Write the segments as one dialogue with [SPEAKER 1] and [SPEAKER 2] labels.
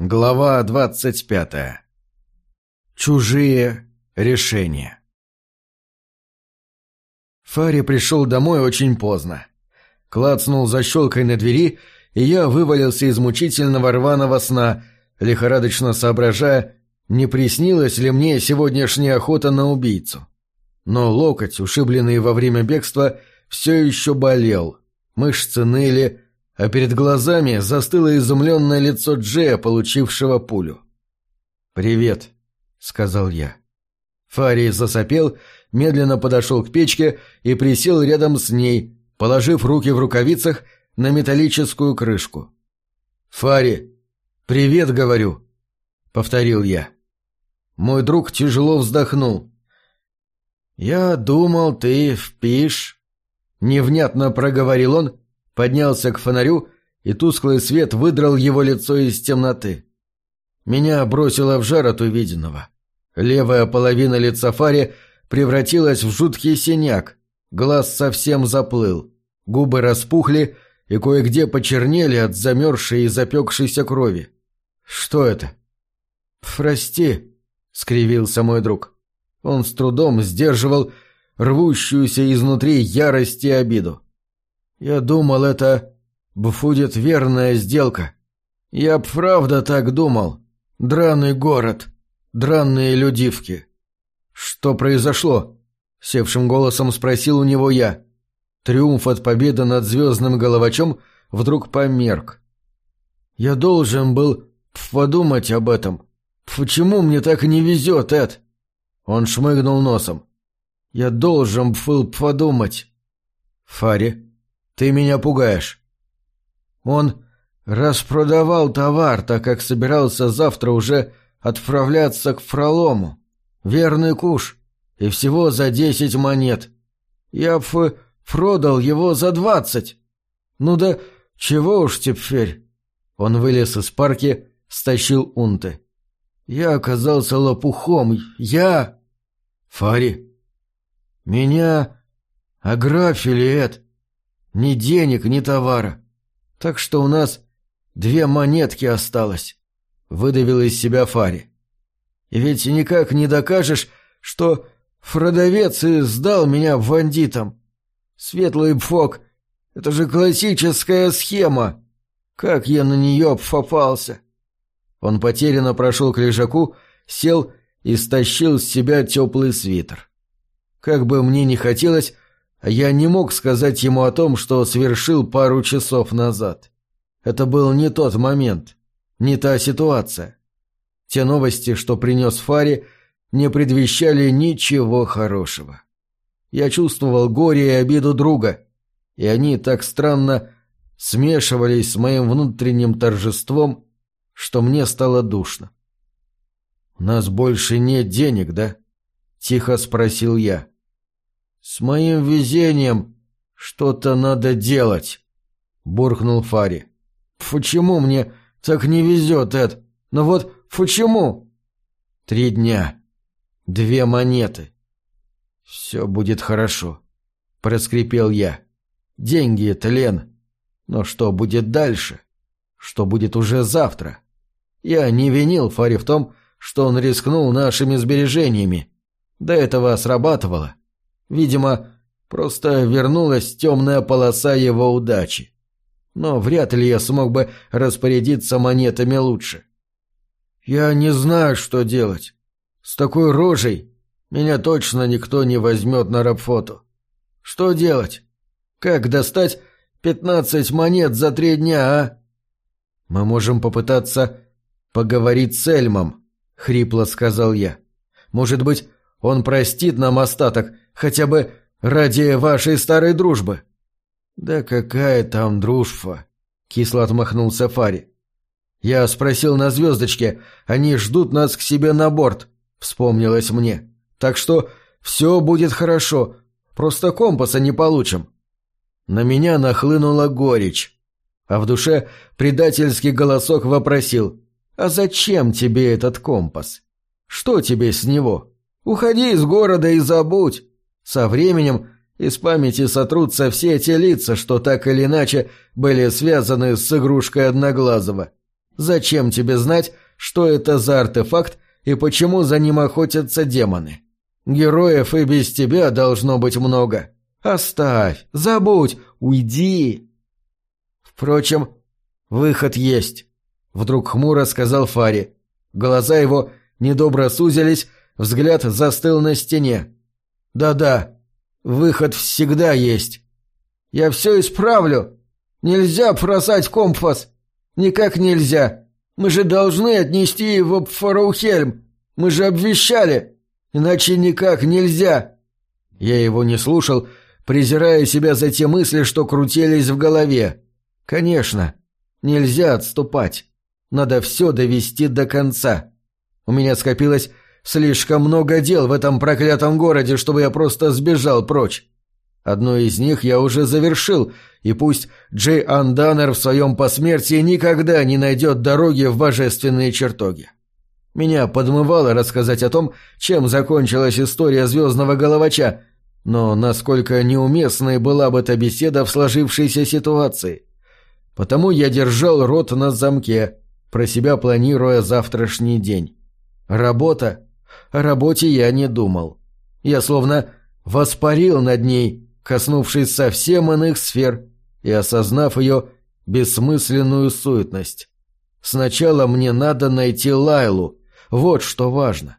[SPEAKER 1] Глава двадцать пятая. Чужие решения. Фари пришел домой очень поздно. Клацнул защелкой на двери, и я вывалился из мучительного рваного сна, лихорадочно соображая, не приснилась ли мне сегодняшняя охота на убийцу. Но локоть, ушибленный во время бегства, все еще болел, мышцы ныли, а перед глазами застыло изумленное лицо Джея, получившего пулю. «Привет», — сказал я. Фарий засопел, медленно подошел к печке и присел рядом с ней, положив руки в рукавицах на металлическую крышку. «Фари, привет, говорю», — повторил я. Мой друг тяжело вздохнул. «Я думал, ты впишь», — невнятно проговорил он, поднялся к фонарю, и тусклый свет выдрал его лицо из темноты. Меня бросило в жар от увиденного. Левая половина лица Фари превратилась в жуткий синяк, глаз совсем заплыл, губы распухли и кое-где почернели от замерзшей и запекшейся крови. «Что это?» «Прости», — скривился мой друг. Он с трудом сдерживал рвущуюся изнутри ярость и обиду. Я думал, это будет верная сделка. Я правда так думал. Драный город, дранные людивки. Что произошло? Севшим голосом спросил у него я. Триумф от победы над звездным головачом вдруг померк. Я должен был подумать об этом. Почему мне так не везет, Эд? Он шмыгнул носом. Я должен был подумать. Фари, ты меня пугаешь. Он распродавал товар, так как собирался завтра уже отправляться к Фролому. Верный куш. И всего за десять монет. Я б продал его за двадцать. Ну да чего уж теперь. Он вылез из парки, стащил унты. Я оказался лопухом. Я... Фари. Меня ографили, Эд. Ни денег, ни товара. Так что у нас две монетки осталось. Выдавил из себя Фари. И ведь никак не докажешь, что продавец и сдал меня бандитам. Светлый пфок — это же классическая схема. Как я на нее попался? Он потерянно прошел к лежаку, сел и стащил с себя теплый свитер. Как бы мне ни хотелось, я не мог сказать ему о том, что совершил пару часов назад. Это был не тот момент, не та ситуация. Те новости, что принес Фари, не предвещали ничего хорошего. Я чувствовал горе и обиду друга, и они так странно смешивались с моим внутренним торжеством, что мне стало душно. «У нас больше нет денег, да?» — тихо спросил я. «С моим везением что-то надо делать», — буркнул Фари. «Почему мне так не везет, Эд? Ну вот почему?» «Три дня. Две монеты. Все будет хорошо», — проскрипел я. «Деньги это, Лен. Но что будет дальше? Что будет уже завтра?» Я не винил Фари в том, что он рискнул нашими сбережениями. До этого срабатывало. Видимо, просто вернулась темная полоса его удачи. Но вряд ли я смог бы распорядиться монетами лучше. Я не знаю, что делать. С такой рожей меня точно никто не возьмет на рабфоту. Что делать? Как достать пятнадцать монет за три дня, а? Мы можем попытаться поговорить с Эльмом, — хрипло сказал я. Может быть, он простит нам остаток, хотя бы ради вашей старой дружбы. Да какая там дружба? Кисло отмахнулся Фари. Я спросил на звездочке, они ждут нас к себе на борт, вспомнилось мне. Так что все будет хорошо, просто компаса не получим. На меня нахлынула горечь, а в душе предательский голосок вопросил, «А зачем тебе этот компас? Что тебе с него?» Уходи из города и забудь. Со временем из памяти сотрутся все те лица, что так или иначе были связаны с игрушкой Одноглазого. Зачем тебе знать, что это за артефакт и почему за ним охотятся демоны? Героев и без тебя должно быть много. Оставь, забудь, уйди. Впрочем, выход есть, вдруг хмуро сказал Фари. Глаза его недобро сузились, взгляд застыл на стене. Да-да, выход всегда есть. Я все исправлю. Нельзя бросать компас. Никак нельзя. Мы же должны отнести его в Фараухельм. Мы же обвещали. Иначе никак нельзя. Я его не слушал, презирая себя за те мысли, что крутились в голове. Конечно, нельзя отступать. Надо все довести до конца. У меня скопилось слишком много дел в этом проклятом городе, чтобы я просто сбежал прочь. Одно из них я уже завершил, и пусть Джей Анданер в своем посмертии никогда не найдет дороги в божественные чертоги. Меня подмывало рассказать о том, чем закончилась история Звездного Головача, но насколько неуместной была бы эта беседа в сложившейся ситуации. Потому я держал рот на замке, про себя планируя завтрашний день. Работа? О работе я не думал. Я словно воспарил над ней, коснувшись совсем иных сфер и осознав ее бессмысленную суетность. Сначала мне надо найти Лайлу, вот что важно.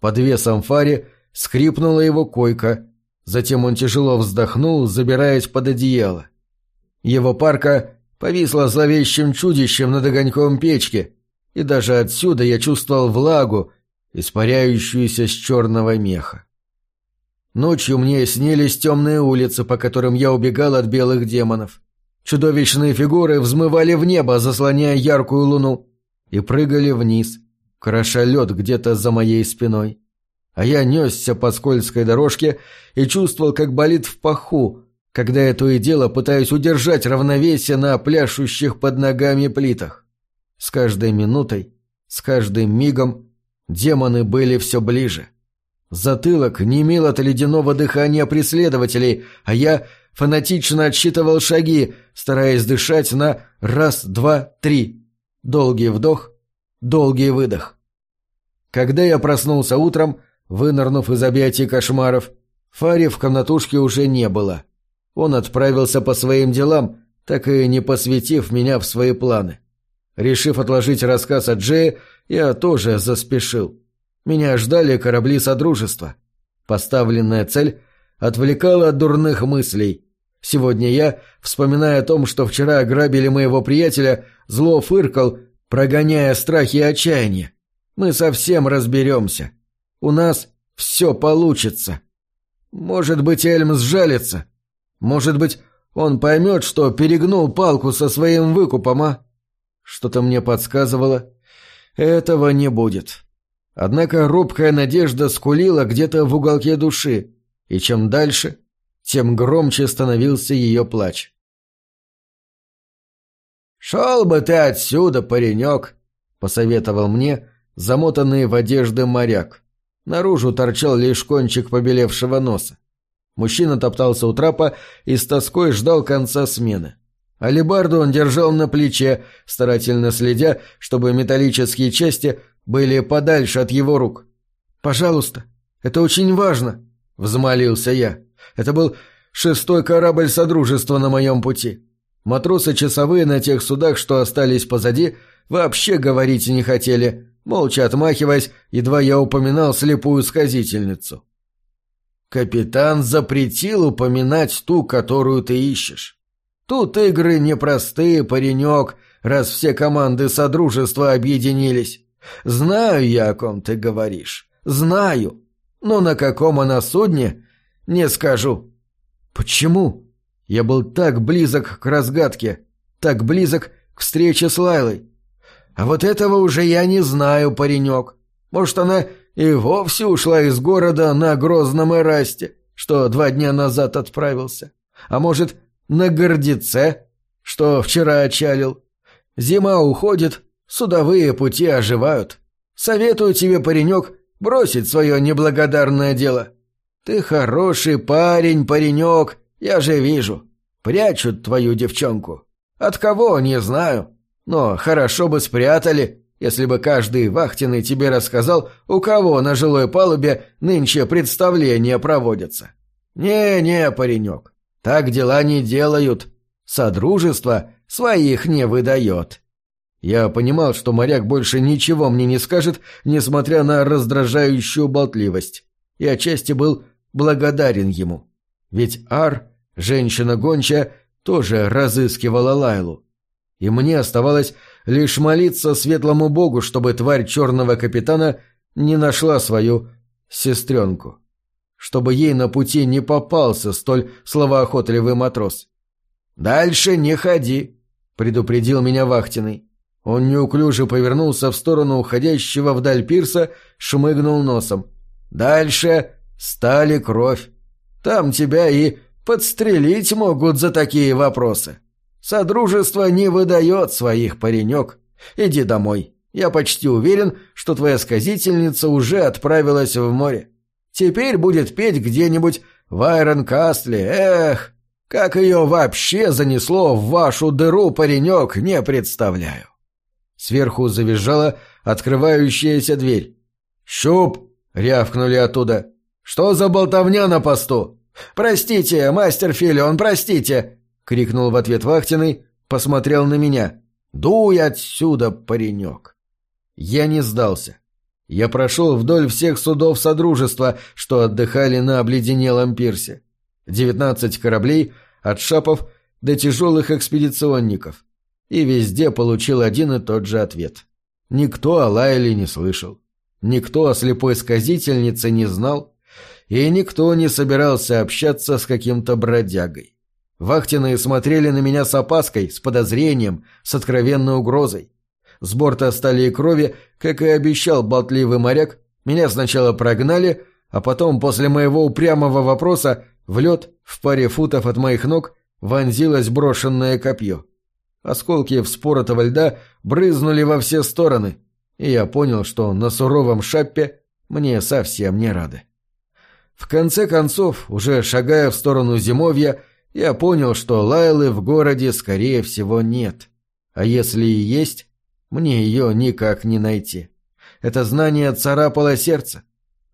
[SPEAKER 1] Под весом Фари скрипнула его койка, затем он тяжело вздохнул, забираясь под одеяло. Его парка повисла зловещим чудищем над огоньком печки, и даже отсюда я чувствовал влагу, испаряющуюся с черного меха. Ночью мне снились темные улицы, по которым я убегал от белых демонов. Чудовищные фигуры взмывали в небо, заслоняя яркую луну, и прыгали вниз, кроша лед где-то за моей спиной. А я несся по скользкой дорожке и чувствовал, как болит в паху, когда я то и дело пытаюсь удержать равновесие на пляшущих под ногами плитах. С каждой минутой, с каждым мигом демоны были все ближе. Затылок немел от ледяного дыхания преследователей, а я фанатично отсчитывал шаги, стараясь дышать на раз, два, три. Долгий вдох, долгий выдох. Когда я проснулся утром, вынырнув из объятий кошмаров, Фари в комнатушке уже не было. Он отправился по своим делам, так и не посвятив меня в свои планы. Решив отложить рассказ о Джее, я тоже заспешил. Меня ждали корабли Содружества. Поставленная цель отвлекала от дурных мыслей. Сегодня я, вспоминая о том, что вчера ограбили моего приятеля, зло фыркал, прогоняя страхи и отчаяние. Мы совсем разберемся. У нас все получится. Может быть, Эльм сжалится. Может быть, он поймет, что перегнул палку со своим выкупом, а? Что-то мне подсказывало. Этого не будет. Однако робкая надежда скулила где-то в уголке души, и чем дальше, тем громче становился ее плач. «Шел бы ты отсюда, паренек!» — посоветовал мне замотанный в одежды моряк. Наружу торчал лишь кончик побелевшего носа. Мужчина топтался у трапа и с тоской ждал конца смены. Алибарду он держал на плече, старательно следя, чтобы металлические части были подальше от его рук. «Пожалуйста, это очень важно», — взмолился я. «Это был шестой корабль Содружества на моем пути. Матросы-часовые на тех судах, что остались позади, вообще говорить не хотели, молча отмахиваясь, едва я упоминал слепую сказительницу. Капитан запретил упоминать ту, которую ты ищешь. Тут игры непростые, паренек, раз все команды Содружества объединились. Знаю я, о ком ты говоришь. Знаю. Но на каком она судне, не скажу. Почему? Я был так близок к разгадке, так близок к встрече с Лайлой. А вот этого уже я не знаю, паренек. Может, она и вовсе ушла из города на Грозном Эрасте, что два дня назад отправился. А может, на Гордеце, что вчера отчалил. Зима уходит, Судовые пути оживают. Советую тебе, паренек, бросить свое неблагодарное дело. Ты хороший парень, паренек, я же вижу. Прячут твою девчонку. От кого, не знаю. Но хорошо бы спрятали, если бы каждый вахтенный тебе рассказал, у кого на жилой палубе нынче представления проводятся. Не-не, паренек, так дела не делают. Содружество своих не выдает. Я понимал, что моряк больше ничего мне не скажет, несмотря на раздражающую болтливость, и отчасти был благодарен ему. Ведь Ар, женщина гонча, тоже разыскивала Лайлу. И мне оставалось лишь молиться светлому богу, чтобы тварь черного капитана не нашла свою сестренку. Чтобы ей на пути не попался столь словоохотливый матрос. «Дальше не ходи», — предупредил меня вахтенный. Он неуклюже повернулся в сторону уходящего вдаль пирса, шмыгнул носом. «Дальше стали кровь. Там тебя и подстрелить могут за такие вопросы. Содружество не выдает своих, паренек. Иди домой. Я почти уверен, что твоя сказительница уже отправилась в море. Теперь будет петь где-нибудь в Айронкастле. Эх, как ее вообще занесло в вашу дыру, паренек, не представляю». Сверху завизжала открывающаяся дверь. «Щуп!» — рявкнули оттуда. «Что за болтовня на посту?» «Простите, мастер Филион, простите!» — крикнул в ответ вахтенный, посмотрел на меня. «Дуй отсюда, паренек!» Я не сдался. Я прошел вдоль всех судов Содружества, что отдыхали на обледенелом пирсе. Девятнадцать кораблей, от шапов до тяжелых экспедиционников и везде получил один и тот же ответ. Никто о Лайле не слышал, никто о слепой сказительнице не знал, и никто не собирался общаться с каким-то бродягой. Вахтенные смотрели на меня с опаской, с подозрением, с откровенной угрозой. С борта стали и крови, как и обещал болтливый моряк, меня сначала прогнали, а потом, после моего упрямого вопроса, в лед, в паре футов от моих ног, вонзилось брошенное копье. Осколки вспоротого льда брызнули во все стороны, и я понял, что на суровом шаппе мне совсем не рады. В конце концов, уже шагая в сторону зимовья, я понял, что Лайлы в городе, скорее всего, нет. А если и есть, мне ее никак не найти. Это знание царапало сердце,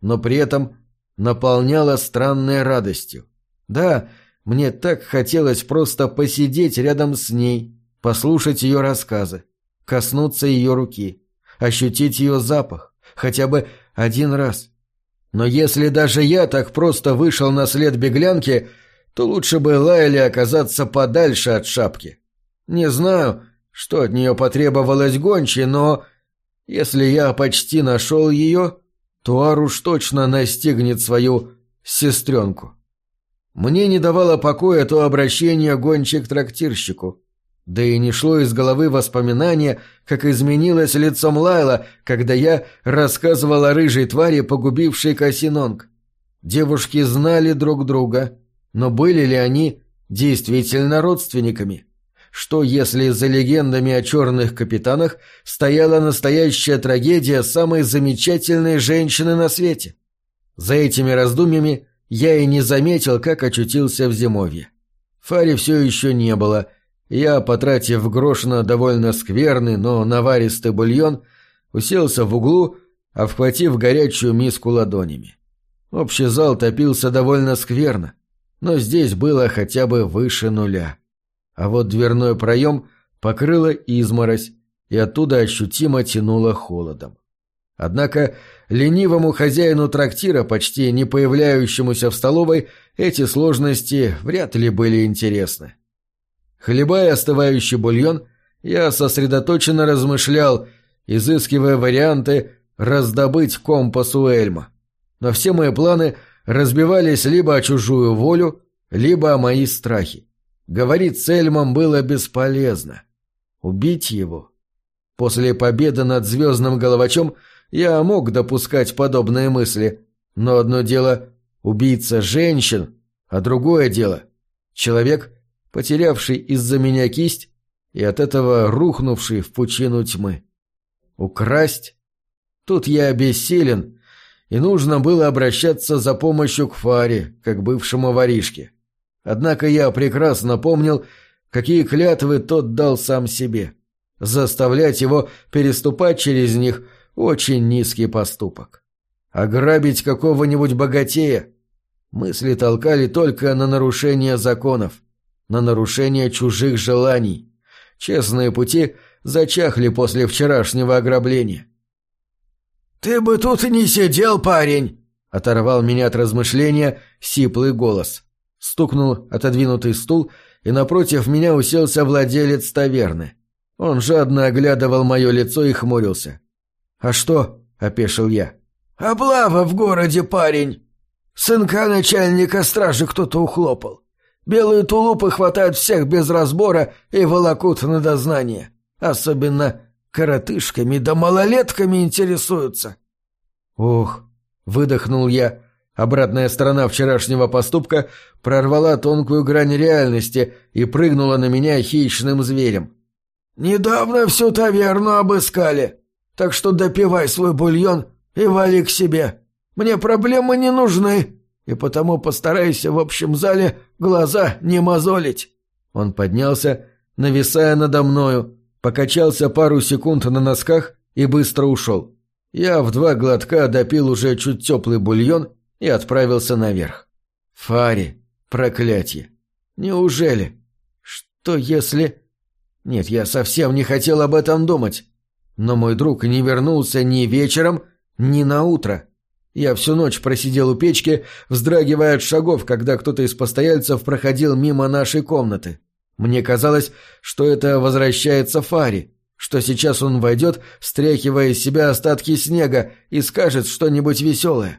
[SPEAKER 1] но при этом наполняло странной радостью. Да, мне так хотелось просто посидеть рядом с ней, послушать ее рассказы, коснуться ее руки, ощутить ее запах, хотя бы один раз. Но если даже я так просто вышел на след беглянки, то лучше бы Лайле оказаться подальше от шапки. Не знаю, что от нее потребовалось гончей, но если я почти нашел ее, то Аруш точно настигнет свою сестренку. Мне не давало покоя то обращение гончей к трактирщику. Да и не шло из головы воспоминание, как изменилось лицом Лайла, когда я рассказывал о рыжей твари, погубившей Касинонг. Девушки знали друг друга, но были ли они действительно родственниками? Что, если за легендами о черных капитанах стояла настоящая трагедия самой замечательной женщины на свете? За этими раздумьями я и не заметил, как очутился в зимовье. Фари все еще не было — я, потратив грош на довольно скверный, но наваристый бульон, уселся в углу, обхватив горячую миску ладонями. Общий зал топился довольно скверно, но здесь было хотя бы выше нуля. А вот дверной проем покрыло изморозь, и оттуда ощутимо тянуло холодом. Однако ленивому хозяину трактира, почти не появляющемуся в столовой, эти сложности вряд ли были интересны. Хлебая остывающий бульон, я сосредоточенно размышлял, изыскивая варианты раздобыть компас у Эльма. Но все мои планы разбивались либо о чужую волю, либо о мои страхи. Говорить с Эльмом было бесполезно. Убить его? После победы над звездным головачом я мог допускать подобные мысли, но одно дело — убийца женщин, а другое дело — человек — потерявший из-за меня кисть и от этого рухнувший в пучину тьмы. Украсть? Тут я обессилен, и нужно было обращаться за помощью к Фаре, как бывшему воришке. Однако я прекрасно помнил, какие клятвы тот дал сам себе. Заставлять его переступать через них – очень низкий поступок. Ограбить какого-нибудь богатея – мысли толкали только на нарушение законов, на нарушение чужих желаний. Честные пути зачахли после вчерашнего ограбления. «Ты бы тут не сидел, парень!» — оторвал меня от размышления сиплый голос. Стукнул отодвинутый стул, и напротив меня уселся владелец таверны. Он жадно оглядывал мое лицо и хмурился. «А что?» — опешил я. «Облава в городе, парень! Сынка начальника стражи кто-то ухлопал. Белые тулупы хватают всех без разбора и волокут на дознание. Особенно коротышками да малолетками интересуются. Ох, выдохнул я. Обратная сторона вчерашнего поступка прорвала тонкую грань реальности и прыгнула на меня хищным зверем. «Недавно всю таверну обыскали, так что допивай свой бульон и вали к себе. Мне проблемы не нужны, и потому постарайся в общем зале глаза не мозолить». Он поднялся, нависая надо мною, покачался пару секунд на носках и быстро ушел. Я в два глотка допил уже чуть теплый бульон и отправился наверх. Фари, проклятие. Неужели? Что если... Нет, я совсем не хотел об этом думать. Но мой друг не вернулся ни вечером, ни на утро. Я всю ночь просидел у печки, вздрагивая от шагов, когда кто-то из постояльцев проходил мимо нашей комнаты. Мне казалось, что это возвращается Фари, что сейчас он войдет, стряхивая из себя остатки снега, и скажет что-нибудь веселое.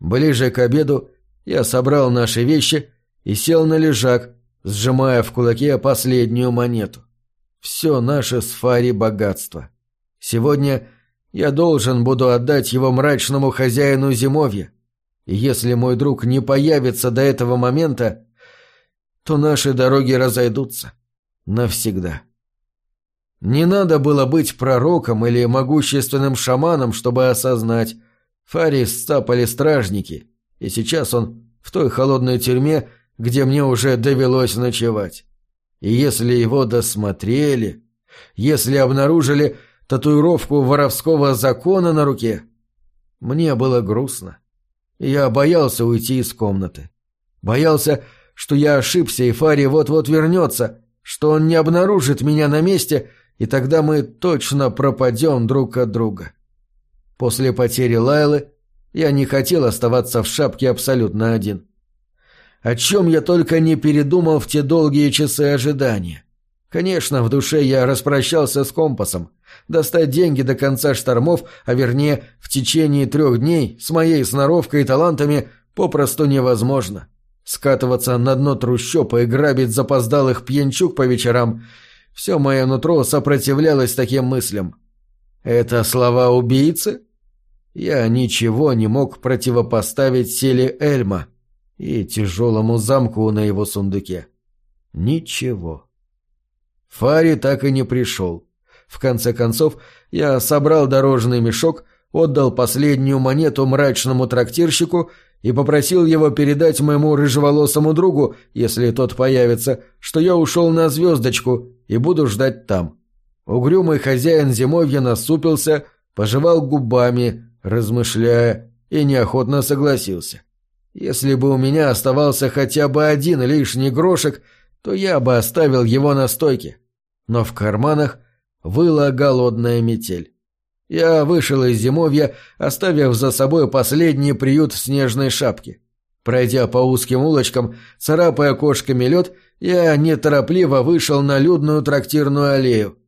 [SPEAKER 1] Ближе к обеду я собрал наши вещи и сел на лежак, сжимая в кулаке последнюю монету. Все наше с Фари богатство. Сегодня я должен буду отдать его мрачному хозяину зимовья. И если мой друг не появится до этого момента, то наши дороги разойдутся. Навсегда. Не надо было быть пророком или могущественным шаманом, чтобы осознать. Фарис сцапали стражники, и сейчас он в той холодной тюрьме, где мне уже довелось ночевать. И если его досмотрели, если обнаружили татуировку воровского закона на руке, мне было грустно. Я боялся уйти из комнаты. Боялся, что я ошибся, и Фари вот-вот вернется, что он не обнаружит меня на месте, и тогда мы точно пропадем друг от друга. После потери Лайлы я не хотел оставаться в шапке абсолютно один. О чем я только не передумал в те долгие часы ожидания. Конечно, в душе я распрощался с компасом. Достать деньги до конца штормов, а вернее, в течение трех дней, с моей сноровкой и талантами, попросту невозможно. Скатываться на дно трущоба и грабить запоздалых пьянчук по вечерам — все мое нутро сопротивлялось таким мыслям. Это слова убийцы? Я ничего не мог противопоставить силе Эльма и тяжелому замку на его сундуке. Ничего. Фари так и не пришел. В конце концов, я собрал дорожный мешок, отдал последнюю монету мрачному трактирщику и попросил его передать моему рыжеволосому другу, если тот появится, что я ушел на звездочку и буду ждать там. Угрюмый хозяин зимовья насупился, пожевал губами, размышляя, и неохотно согласился. Если бы у меня оставался хотя бы один лишний грошек, то я бы оставил его на стойке. Но в карманах выла голодная метель. Я вышел из зимовья, оставив за собой последний приют снежной шапки. Пройдя по узким улочкам, царапая кошками лед, я неторопливо вышел на людную трактирную аллею.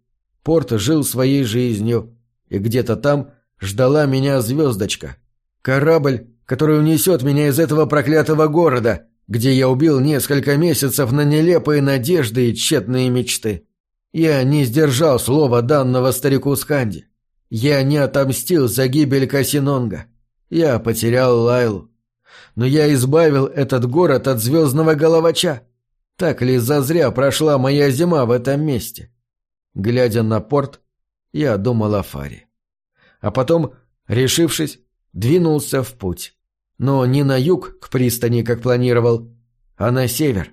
[SPEAKER 1] Порт жил своей жизнью, и где-то там ждала меня звездочка. Корабль, который унесет меня из этого проклятого города, где я убил несколько месяцев на нелепые надежды и тщетные мечты. Я не сдержал слова данного старику Сканди. Я не отомстил за гибель Касинонга. Я потерял Лайлу. Но я избавил этот город от звездного головача. Так ли зазря прошла моя зима в этом месте? Глядя на порт, я думал о Фаре. А потом, решившись, двинулся в путь. Но не на юг к пристани, как планировал, а на север.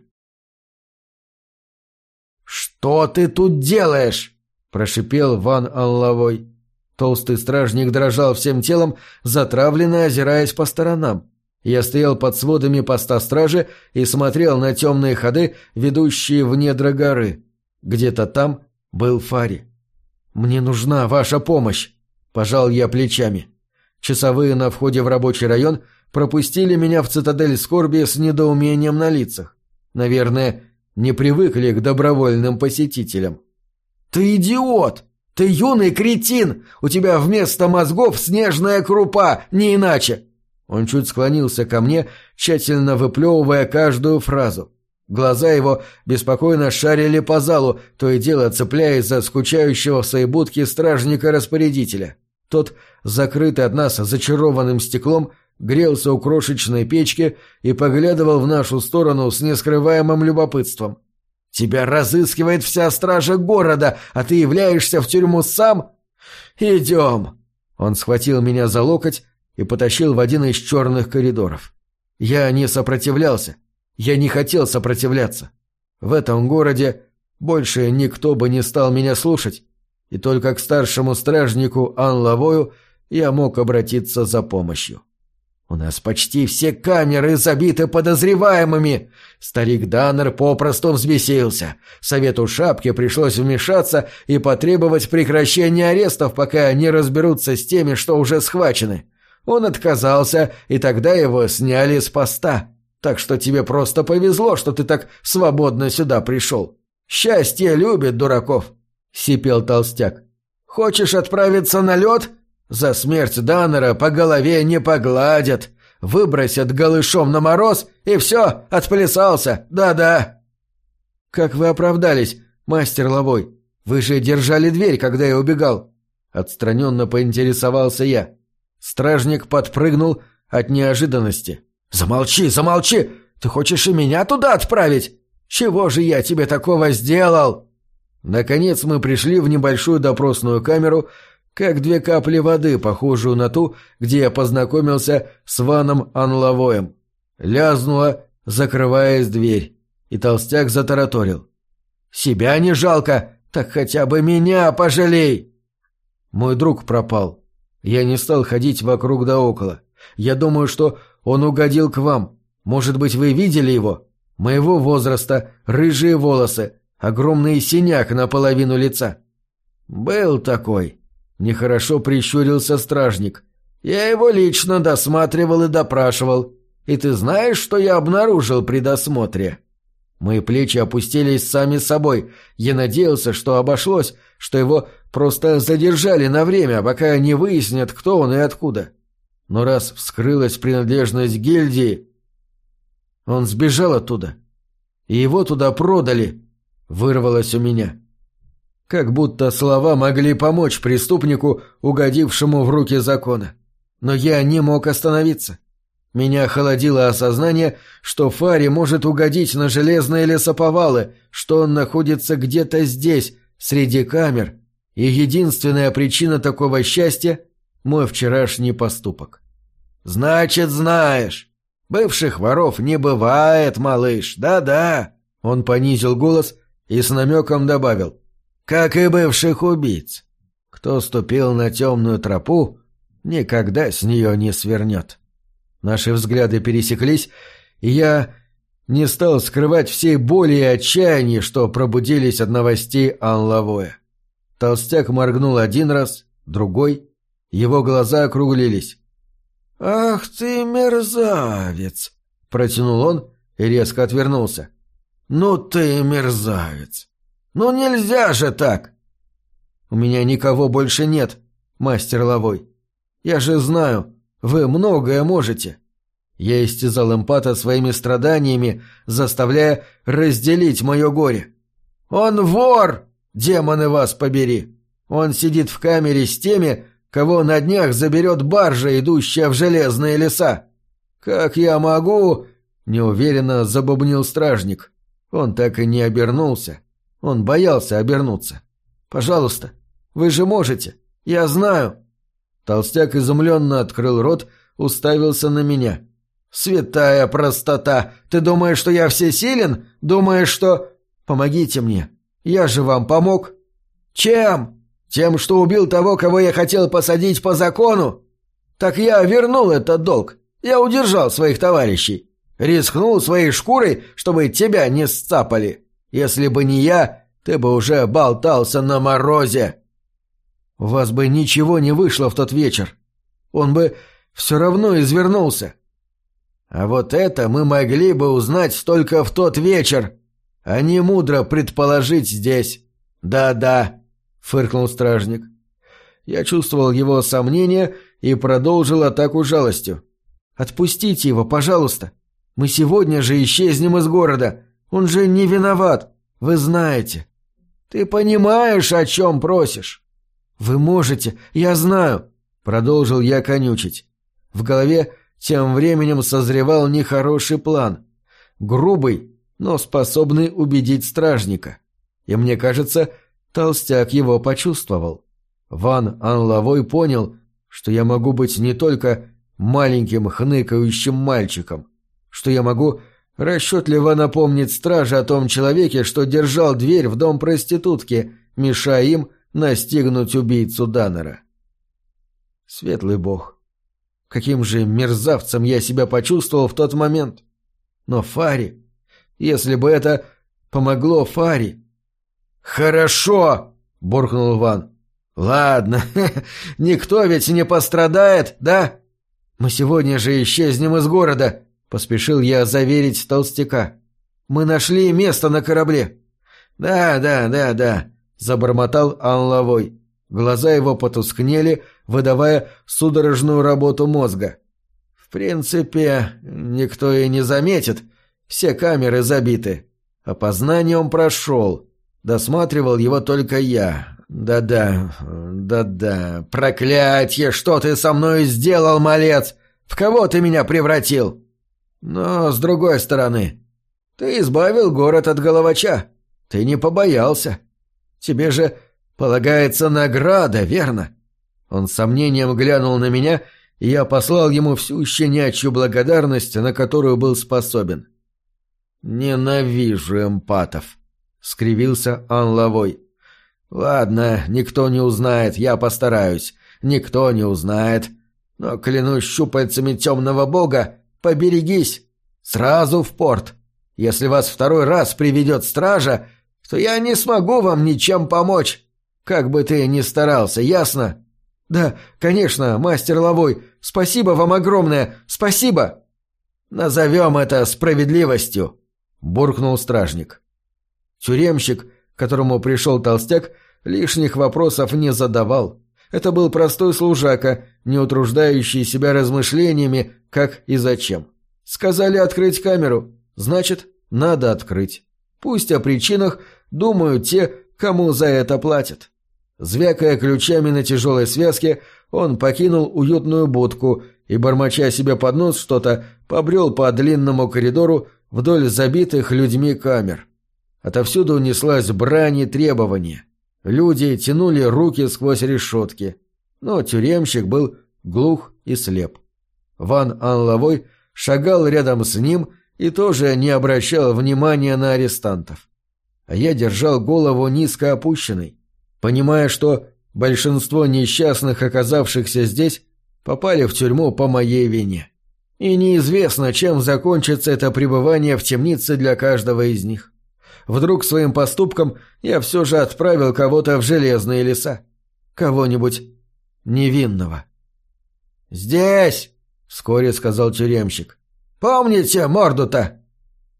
[SPEAKER 1] «Что ты тут делаешь?» — прошипел Ван Алловой. Толстый стражник дрожал всем телом, затравленно озираясь по сторонам. Я стоял под сводами поста стражи и смотрел на темные ходы, ведущие в недра горы. Где-то там был Фари. «Мне нужна ваша помощь!» — пожал я плечами. Часовые на входе в рабочий район пропустили меня в цитадель скорби с недоумением на лицах. Наверное, не привыкли к добровольным посетителям. «Ты идиот! Ты юный кретин! У тебя вместо мозгов снежная крупа, не иначе!» Он чуть склонился ко мне, тщательно выплевывая каждую фразу. Глаза его беспокойно шарили по залу, то и дело цепляясь за скучающего в своей будке стражника-распорядителя. Тот, закрытый от нас зачарованным стеклом, грелся у крошечной печки и поглядывал в нашу сторону с нескрываемым любопытством. «Тебя разыскивает вся стража города, а ты являешься в тюрьму сам? Идем!» Он схватил меня за локоть и потащил в один из черных коридоров. Я не сопротивлялся. Я не хотел сопротивляться. В этом городе больше никто бы не стал меня слушать, и только к старшему стражнику Ан я мог обратиться за помощью. «У нас почти все камеры забиты подозреваемыми!» Старик Даннер попросту взбесился. Совету Шапки пришлось вмешаться и потребовать прекращения арестов, пока не разберутся с теми, что уже схвачены. Он отказался, и тогда его сняли с поста. Так что тебе просто повезло, что ты так свободно сюда пришел. Счастье любит дураков, — сипел толстяк. Хочешь отправиться на лед? За смерть Даннера по голове не погладят. Выбросят голышом на мороз, и все, отплясался, да-да. Как вы оправдались, мастер Ловой? Вы же держали дверь, когда я убегал. Отстраненно поинтересовался я. Стражник подпрыгнул от неожиданности. «Замолчи, замолчи! Ты хочешь и меня туда отправить? Чего же я тебе такого сделал?» Наконец мы пришли в небольшую допросную камеру, как две капли воды, похожую на ту, где я познакомился с Ваном Анловоем. Лязнула, закрываясь дверь, и толстяк затараторил. «Себя не жалко, так хотя бы меня пожалей!» Мой друг пропал. Я не стал ходить вокруг да около. Я думаю, что он угодил к вам. Может быть, вы видели его? Моего возраста, рыжие волосы, огромный синяк наполовину лица. Был такой. Нехорошо прищурился стражник. Я его лично досматривал и допрашивал. И ты знаешь, что я обнаружил при досмотре? Мои плечи опустились сами собой. Я надеялся, что обошлось, что его просто задержали на время, пока не выяснят, кто он и откуда. Но раз вскрылась принадлежность гильдии, он сбежал оттуда. И его туда продали, вырвалось у меня. Как будто слова могли помочь преступнику, угодившему в руки закона. Но я не мог остановиться. Меня холодило осознание, что Фари может угодить на железные лесоповалы, что он находится где-то здесь, среди камер, и единственная причина такого счастья — мой вчерашний поступок. «Значит, знаешь. Бывших воров не бывает, малыш, да-да». Он понизил голос и с намеком добавил. «Как и бывших убийц. Кто ступил на темную тропу, никогда с нее не свернет». Наши взгляды пересеклись, и я не стал скрывать всей боли и отчаяния, что пробудились от новостей Анлавоя. Толстяк моргнул один раз, другой. Его глаза округлились. «Ах ты мерзавец!» — протянул он и резко отвернулся. «Ну ты мерзавец! Ну нельзя же так!» «У меня никого больше нет, мастер Ловой. Я же знаю, вы многое можете». Я истязал эмпата своими страданиями, заставляя разделить мое горе. «Он вор!» Демоны вас побери! Он сидит в камере с теми, кого на днях заберет баржа, идущая в железные леса. Как я могу...» — неуверенно забубнил стражник. Он так и не обернулся. Он боялся обернуться. «Пожалуйста, вы же можете. Я знаю». Толстяк изумленно открыл рот, уставился на меня. «Святая простота! Ты думаешь, что я всесилен? Думаешь, что...» «Помогите мне. Я же вам помог!» Чем? Тем, что убил того, кого я хотел посадить по закону? Так я вернул этот долг. Я удержал своих товарищей. Рискнул своей шкурой, чтобы тебя не сцапали. Если бы не я, ты бы уже болтался на морозе. У вас бы ничего не вышло в тот вечер. Он бы все равно извернулся. А вот это мы могли бы узнать только в тот вечер, а не мудро предположить здесь. Да-да, фыркнул стражник. Я чувствовал его сомнения и продолжил атаку жалостью. «Отпустите его, пожалуйста. Мы сегодня же исчезнем из города. Он же не виноват, вы знаете». «Ты понимаешь, о чем просишь?» «Вы можете, я знаю», — продолжил я конючить. В голове тем временем созревал нехороший план. Грубый, но способный убедить стражника. И мне кажется, толстяк его почувствовал. Ван Анловой понял, что я могу быть не только маленьким хныкающим мальчиком, что я могу расчетливо напомнить страже о том человеке, что держал дверь в дом проститутки, мешая им настигнуть убийцу Даннера. Светлый бог, каким же мерзавцем я себя почувствовал в тот момент. Но Фари, если бы это помогло Фари... «Хорошо!» — буркнул Ван. «Ладно, никто ведь не пострадает, да?» «Мы сегодня же исчезнем из города», — поспешил я заверить толстяка. «Мы нашли место на корабле». «Да, да, да, да», забормотал Анловой. Глаза его потускнели, выдавая судорожную работу мозга. В принципе, никто и не заметит. Все камеры забиты. Опознание он прошел. Досматривал его только я. Да-да, да-да. Проклятье, что ты со мной сделал, малец? В кого ты меня превратил? Но, с другой стороны, ты избавил город от головача. Ты не побоялся. Тебе же полагается награда, верно?» Он с сомнением глянул на меня, и я послал ему всю щенячью благодарность, на которую был способен. «Ненавижу эмпатов», — скривился Анловой. «Ладно, никто не узнает, я постараюсь. Никто не узнает. Но, клянусь щупальцами темного бога, поберегись. Сразу в порт. Если вас второй раз приведет стража, что я не смогу вам ничем помочь, как бы ты ни старался, ясно? Да, конечно, мастер Ловой, спасибо вам огромное, спасибо. Назовем это справедливостью, буркнул стражник. Тюремщик, к которому пришел толстяк, лишних вопросов не задавал. Это был простой служака, не утруждающий себя размышлениями, как и зачем. Сказали открыть камеру, значит, надо открыть. Пусть о причинах думают те, кому за это платят. Звякая ключами на тяжелой связке, он покинул уютную будку и, бормоча себе под нос что-то, побрел по длинному коридору вдоль забитых людьми камер. Отовсюду унеслась брань и требования. Люди тянули руки сквозь решетки. Но тюремщик был глух и слеп. Ван Анловой шагал рядом с ним и тоже не обращал внимания на арестантов а я держал голову низко опущенной, понимая, что большинство несчастных, оказавшихся здесь, попали в тюрьму по моей вине. И неизвестно, чем закончится это пребывание в темнице для каждого из них. Вдруг своим поступком я все же отправил кого-то в железные леса. Кого-нибудь невинного. «Здесь!» — вскоре сказал тюремщик. «Помните морду-то?»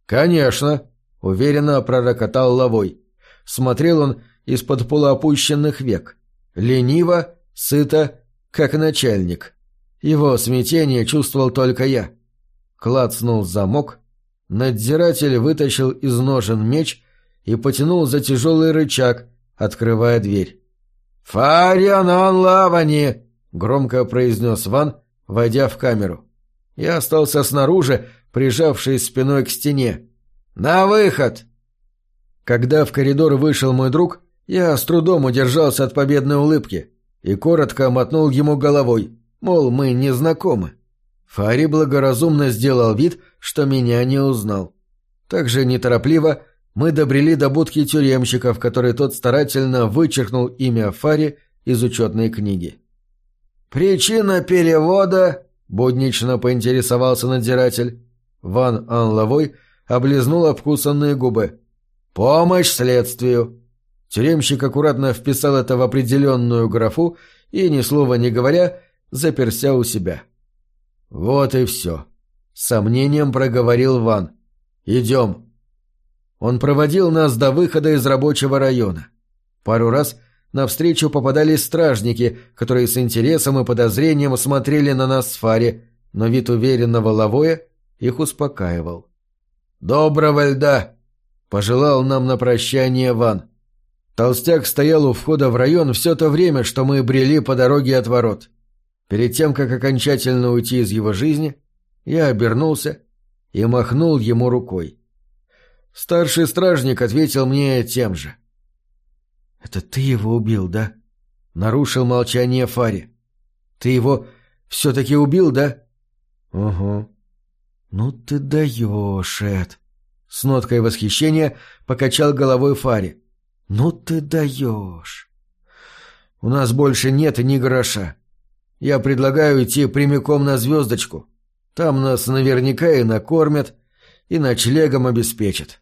[SPEAKER 1] «Конечно!» — уверенно пророкотал Ловой. Смотрел он из-под полуопущенных век. Лениво, сыто, как начальник. Его смятение чувствовал только я. Клацнул замок. Надзиратель вытащил из ножен меч и потянул за тяжелый рычаг, открывая дверь. «Фарианан лавани!» — громко произнес Ван, войдя в камеру. Я остался снаружи, прижавшись спиной к стене. «На выход!» Когда в коридор вышел мой друг, я с трудом удержался от победной улыбки и коротко мотнул ему головой, мол, мы не знакомы. Фари благоразумно сделал вид, что меня не узнал. Также неторопливо мы добрели до будки тюремщика, в которой тот старательно вычеркнул имя Фари из учетной книги. «Причина перевода?» — буднично поинтересовался надзиратель. Ван Анловой облизнул обкусанные губы. «Помощь следствию!» Тюремщик аккуратно вписал это в определенную графу и, ни слова не говоря, заперся у себя. «Вот и все», — сомнением проговорил Ван. «Идем». Он проводил нас до выхода из рабочего района. Пару раз навстречу попадались стражники, которые с интересом и подозрением смотрели на нас с Фари, но вид уверенного Лавоя их успокаивал. «Доброго льда!» — пожелал нам на прощание Ван. Толстяк стоял у входа в район все то время, что мы брели по дороге от ворот. Перед тем, как окончательно уйти из его жизни, я обернулся и махнул ему рукой. Старший стражник ответил мне тем же. «Это ты его убил, да?» — нарушил молчание Фари. «Ты его все-таки убил, да?» «Угу». «Ну ты даешь, Эд!» С ноткой восхищения покачал головой Фари. «Ну ты даешь!» «У нас больше нет ни гроша. Я предлагаю идти прямиком на звездочку. Там нас наверняка и накормят, и ночлегом обеспечат.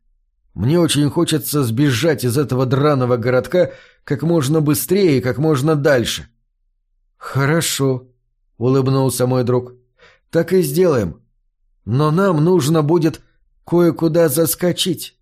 [SPEAKER 1] Мне очень хочется сбежать из этого драного городка как можно быстрее и как можно дальше». «Хорошо», — улыбнулся мой друг. «Так и сделаем. Но нам нужно будет кое-куда заскочить».